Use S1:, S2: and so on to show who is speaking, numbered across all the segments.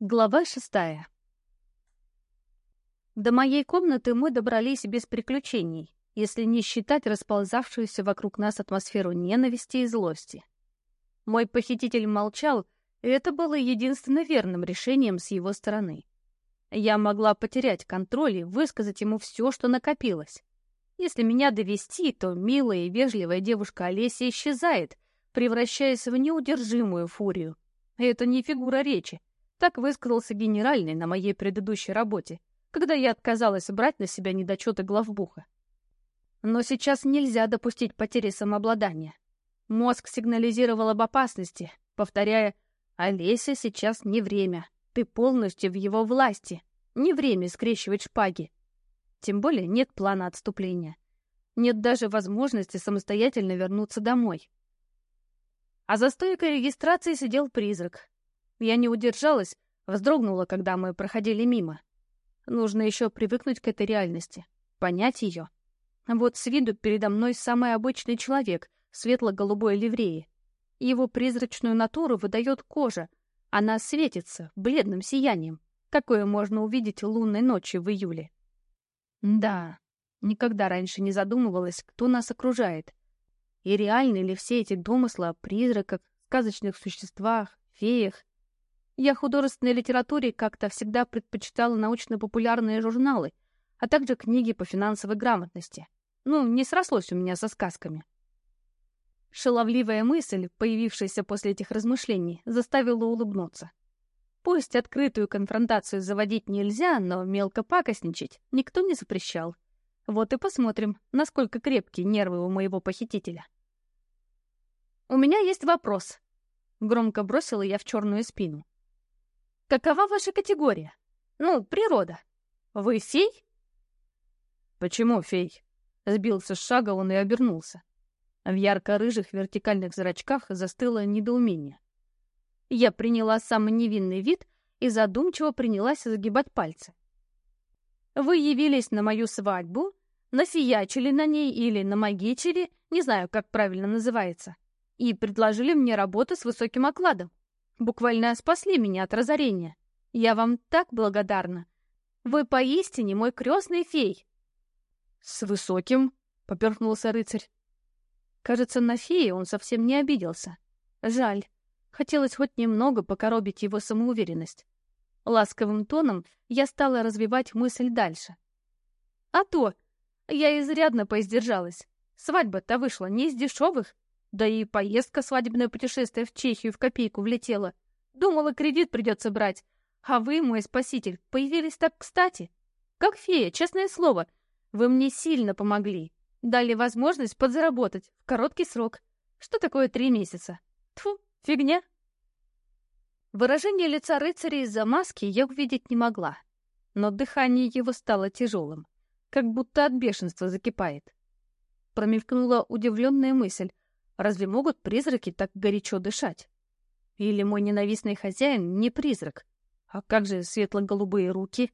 S1: Глава шестая. До моей комнаты мы добрались без приключений, если не считать расползавшуюся вокруг нас атмосферу ненависти и злости. Мой похититель молчал, и это было единственно верным решением с его стороны. Я могла потерять контроль и высказать ему все, что накопилось. Если меня довести, то милая и вежливая девушка Олеся исчезает, превращаясь в неудержимую фурию. Это не фигура речи, так высказался генеральный на моей предыдущей работе, когда я отказалась брать на себя недочеты главбуха. Но сейчас нельзя допустить потери самообладания. Мозг сигнализировал об опасности, повторяя «Олеся, сейчас не время. Ты полностью в его власти. Не время скрещивать шпаги». Тем более нет плана отступления. Нет даже возможности самостоятельно вернуться домой. А за стойкой регистрации сидел призрак, я не удержалась, вздрогнула, когда мы проходили мимо. Нужно еще привыкнуть к этой реальности, понять ее. Вот с виду передо мной самый обычный человек светло-голубой ливреи. Его призрачную натуру выдает кожа. Она светится бледным сиянием, какое можно увидеть лунной ночью в июле. Да, никогда раньше не задумывалась, кто нас окружает. И реальны ли все эти домыслы о призраках, сказочных существах, феях я художественной литературе как-то всегда предпочитала научно-популярные журналы, а также книги по финансовой грамотности. Ну, не срослось у меня со сказками. Шаловливая мысль, появившаяся после этих размышлений, заставила улыбнуться. Пусть открытую конфронтацию заводить нельзя, но мелко пакостничать никто не запрещал. Вот и посмотрим, насколько крепкие нервы у моего похитителя. «У меня есть вопрос», — громко бросила я в черную спину. Какова ваша категория? Ну, природа. Вы фей?
S2: Почему фей? Сбился с шага он и обернулся. В ярко-рыжих вертикальных зрачках застыло недоумение.
S1: Я приняла самый невинный вид и задумчиво принялась загибать пальцы. Вы явились на мою свадьбу, нафиячили на ней или намагичили, не знаю, как правильно называется, и предложили мне работу с высоким окладом. Буквально спасли меня от разорения. Я вам так благодарна. Вы поистине мой крестный фей.
S2: С высоким, — поперхнулся рыцарь.
S1: Кажется, на феи он совсем не обиделся. Жаль. Хотелось хоть немного покоробить его самоуверенность. Ласковым тоном я стала развивать мысль дальше. А то, я изрядно поиздержалась. Свадьба-то вышла не из дешевых, да и поездка свадебное путешествие в Чехию в копейку влетела. Думала, кредит придется брать. А вы, мой спаситель, появились так кстати. Как фея, честное слово. Вы мне сильно помогли. Дали возможность подзаработать в короткий срок. Что такое три месяца? Тфу, фигня. Выражение лица рыцаря из-за маски я увидеть не могла. Но дыхание его стало тяжелым, как будто от бешенства закипает. Промелькнула удивленная мысль — Разве могут призраки так горячо дышать? Или мой ненавистный хозяин не призрак? А как же светло-голубые руки?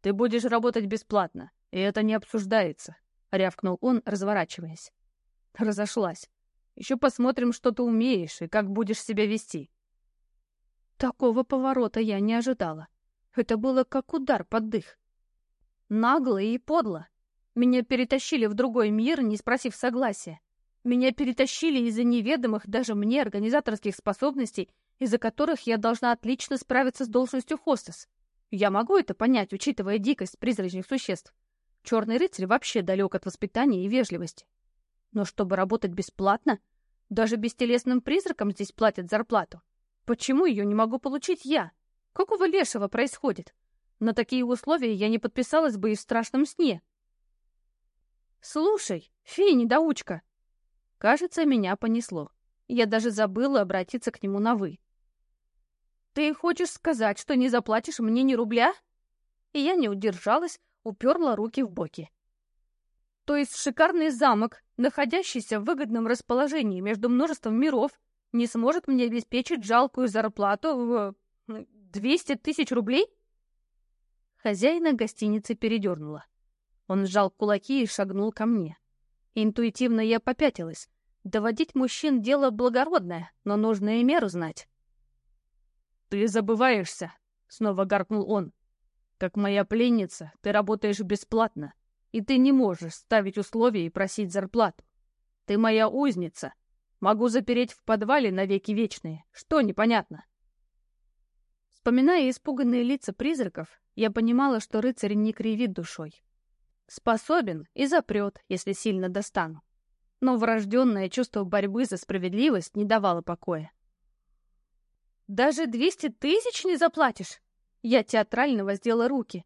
S2: «Ты будешь работать бесплатно, и это не обсуждается», — рявкнул он, разворачиваясь. Разошлась. «Еще посмотрим, что ты умеешь и как будешь себя вести».
S1: Такого поворота я не ожидала. Это было как удар под дых. Нагло и подло. Меня перетащили в другой мир, не спросив согласия. Меня перетащили из-за неведомых даже мне организаторских способностей, из-за которых я должна отлично справиться с должностью хостес. Я могу это понять, учитывая дикость призрачных существ. Черный рыцарь вообще далек от воспитания и вежливости. Но чтобы работать бесплатно, даже бестелесным призракам здесь платят зарплату. Почему ее не могу получить я? Какого лешего происходит? На такие условия я не подписалась бы и в страшном сне. Слушай, фея-недоучка, Кажется, меня понесло. Я даже забыла обратиться к нему на «вы». «Ты хочешь сказать, что не заплатишь мне ни рубля?» И я не удержалась, уперла руки в боки. То есть шикарный замок, находящийся в выгодном расположении между множеством миров, не сможет мне обеспечить жалкую зарплату в 200 тысяч рублей? Хозяина гостиницы передернула. Он сжал кулаки и шагнул ко мне. Интуитивно я попятилась. Доводить мужчин — дело благородное, но нужно и меру знать.
S2: «Ты забываешься!» — снова гаркнул он. «Как моя пленница, ты работаешь бесплатно, и ты не можешь ставить условия и просить зарплату. Ты моя узница. Могу запереть в подвале навеки вечные. Что непонятно?»
S1: Вспоминая испуганные лица призраков, я понимала, что рыцарь не кривит душой. Способен и запрет, если сильно достану. Но врожденное чувство борьбы за справедливость не давало покоя. «Даже двести тысяч не заплатишь?» Я театрально воздела руки.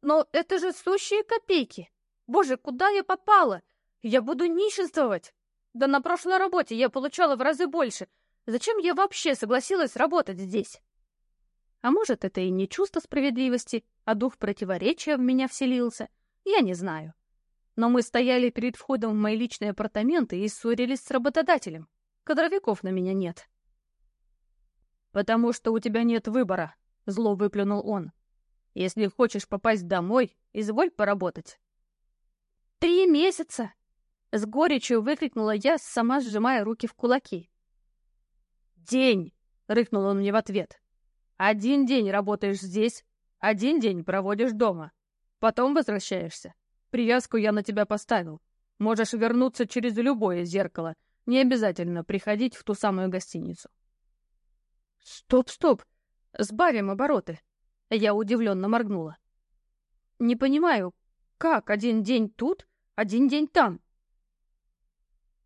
S1: «Но это же сущие копейки! Боже, куда я попала? Я буду нищенствовать! Да на прошлой работе я получала в разы больше. Зачем я вообще согласилась работать здесь?» А может, это и не чувство справедливости, а дух противоречия в меня вселился. Я не знаю. Но мы стояли перед входом в мои личные апартаменты и ссорились с работодателем. Кадровиков на меня нет.
S2: «Потому что у тебя нет выбора», — зло выплюнул он. «Если хочешь попасть домой, изволь поработать».
S1: «Три месяца!» — с горечью выкрикнула я, сама сжимая руки в кулаки.
S2: «День!» — рыкнул он мне в ответ. Один день работаешь здесь, один день проводишь дома. Потом возвращаешься. Привязку я на тебя поставил. Можешь вернуться через любое зеркало. Не обязательно приходить в ту самую гостиницу.
S1: Стоп, стоп. Сбавим обороты. Я удивленно моргнула. Не понимаю, как один день тут, один день там?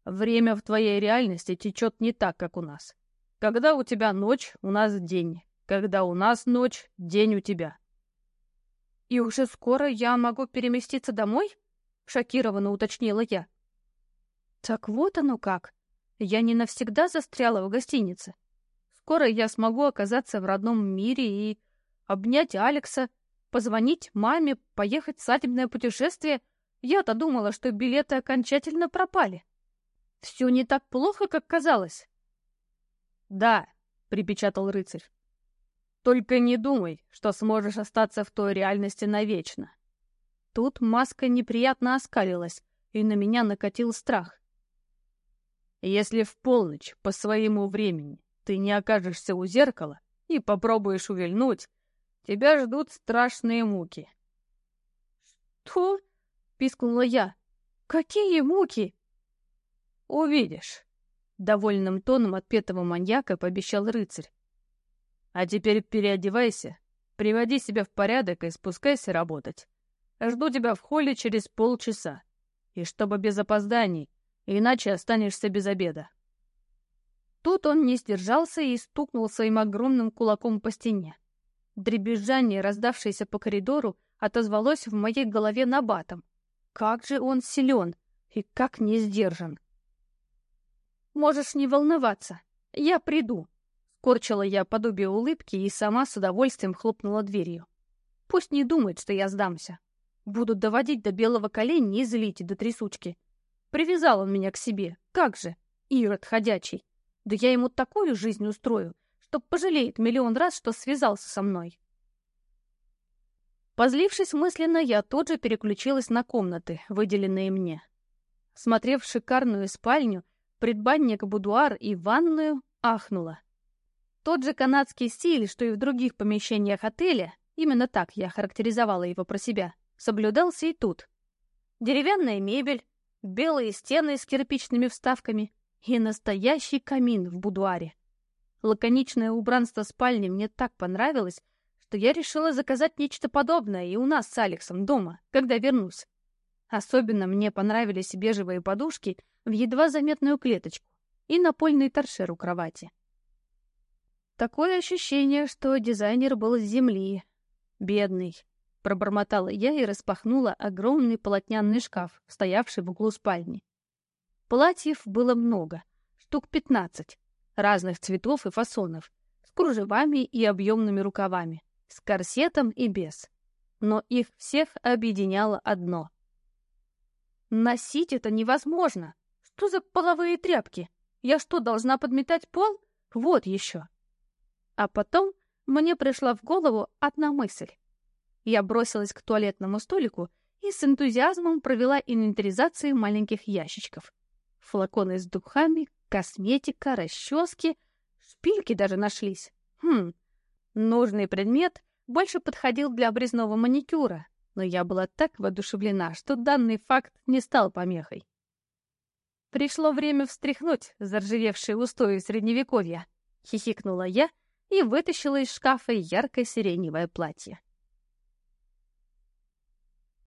S2: Время в твоей реальности течет не так, как у нас. Когда у тебя ночь, у нас день. Когда у нас ночь, день у тебя.
S1: И уже скоро я могу переместиться домой? Шокированно уточнила я. Так вот оно как. Я не навсегда застряла в гостинице. Скоро я смогу оказаться в родном мире и обнять Алекса, позвонить маме, поехать в свадебное путешествие. Я-то думала, что билеты окончательно пропали. Все не так плохо, как казалось.
S2: Да, припечатал рыцарь. Только не думай, что сможешь остаться в той реальности навечно.
S1: Тут маска неприятно оскалилась, и на меня накатил страх.
S2: Если в полночь по своему времени ты не окажешься у зеркала и попробуешь увильнуть, тебя ждут страшные муки.
S1: «Что?» — пискнула я. «Какие муки?»
S2: «Увидишь», — довольным тоном отпетого маньяка пообещал рыцарь. А теперь переодевайся, приводи себя в порядок и спускайся работать. Жду тебя в холле через полчаса. И чтобы без опозданий, иначе останешься без обеда.
S1: Тут он не сдержался и стукнул своим огромным кулаком по стене. Дребезжание, раздавшееся по коридору, отозвалось в моей голове набатом. Как же он силен и как не сдержан. «Можешь не волноваться, я приду», Корчила я подобие улыбки и сама с удовольствием хлопнула дверью. Пусть не думает, что я сдамся. Буду доводить до белого коленя и злить до трясучки. Привязал он меня к себе. Как же? Ирод ходячий. Да я ему такую жизнь устрою, что пожалеет миллион раз, что связался со мной. Позлившись мысленно, я тут же переключилась на комнаты, выделенные мне. Смотрев шикарную спальню, предбанник, будуар и ванную, ахнула. Тот же канадский стиль, что и в других помещениях отеля, именно так я характеризовала его про себя, соблюдался и тут. Деревянная мебель, белые стены с кирпичными вставками и настоящий камин в будуаре. Лаконичное убранство спальни мне так понравилось, что я решила заказать нечто подобное и у нас с Алексом дома, когда вернусь. Особенно мне понравились бежевые подушки в едва заметную клеточку и напольный торшер у кровати. Такое ощущение, что дизайнер был с земли. Бедный. Пробормотала я и распахнула огромный полотняный шкаф, стоявший в углу спальни. Платьев было много, штук пятнадцать, разных цветов и фасонов, с кружевами и объемными рукавами, с корсетом и без. Но их всех объединяло одно. Носить это невозможно. Что за половые тряпки? Я что, должна подметать пол? Вот еще. А потом мне пришла в голову одна мысль. Я бросилась к туалетному столику и с энтузиазмом провела инвентаризацию маленьких ящичков. Флаконы с духами, косметика, расчески, шпильки даже нашлись. Хм, Нужный предмет больше подходил для обрезного маникюра, но я была так воодушевлена, что данный факт не стал помехой. Пришло время встряхнуть заржавевшие устои средневековья, хихикнула я и вытащила из шкафа яркое сиреневое платье.